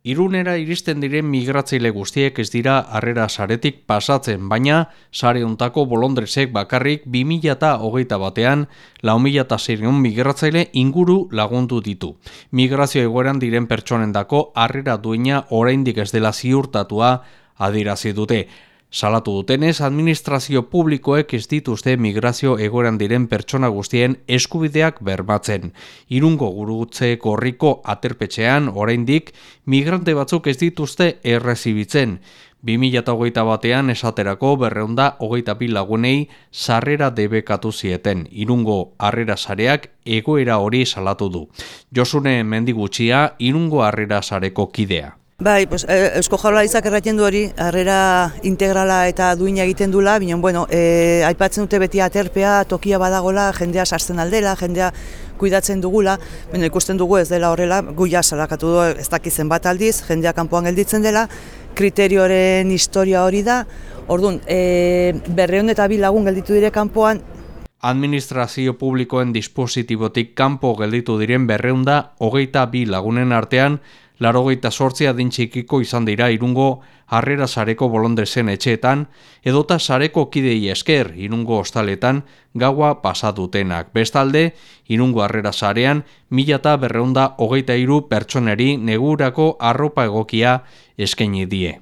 Irunera iristen diren migratzaile guztiek ez dira harrera saretik pasatzen, baina sare untako bolondresek bakarrik 2008 batean lau migratzaile inguru lagundu ditu. Migrazio egoeran diren pertsonendako harrera duena oraindik ez dela ziurtatua adirazi dute. Salatu dutenez, administrazio publikoek ez dituzte migrazio egoran diren pertsona guztien eskubideak bermatzen. Irungo gurutze korriko aterpetxean, oraindik, migrante batzuk ez dituzte errezibitzen. 2008 batean esaterako berreunda hogeita lagunei sarrera debekatu zieten. Irungo harrera sareak egoera hori salatu du. Josune mendigutxia, irungo harrera sareko kidea. Bai, pues, e, Eusko Jaurlaritzak erraten du hori, harrera integrala eta duina egiten dula, baina, bueno, e, aipatzen dute beti aterpea, tokia badagola, jendea sartzen aldela, jendea kuidatzen dugula, baina ikusten dugu ez dela horrela, guia salakatu du ez dakizen bat aldiz, jendea kanpoan gelditzen dela, kriterioren historia hori da, orduan, e, berreun eta bi lagun gelditu dire kanpoan, Administrazio publikoen dispositibotik kanpo gelditu diren berreunda hogeita bi lagunen artean larogeita sortzi adin txikiko izan dira irungo harrera sareko bolondrezen etxeetan, edota sareko kidei esker irungo ostaletan gaua pasadutenak. Bestalde, irungo harrera sarean, mila eta berreunda hogeita iru pertsoneri negurako arropa egokia eskaini die.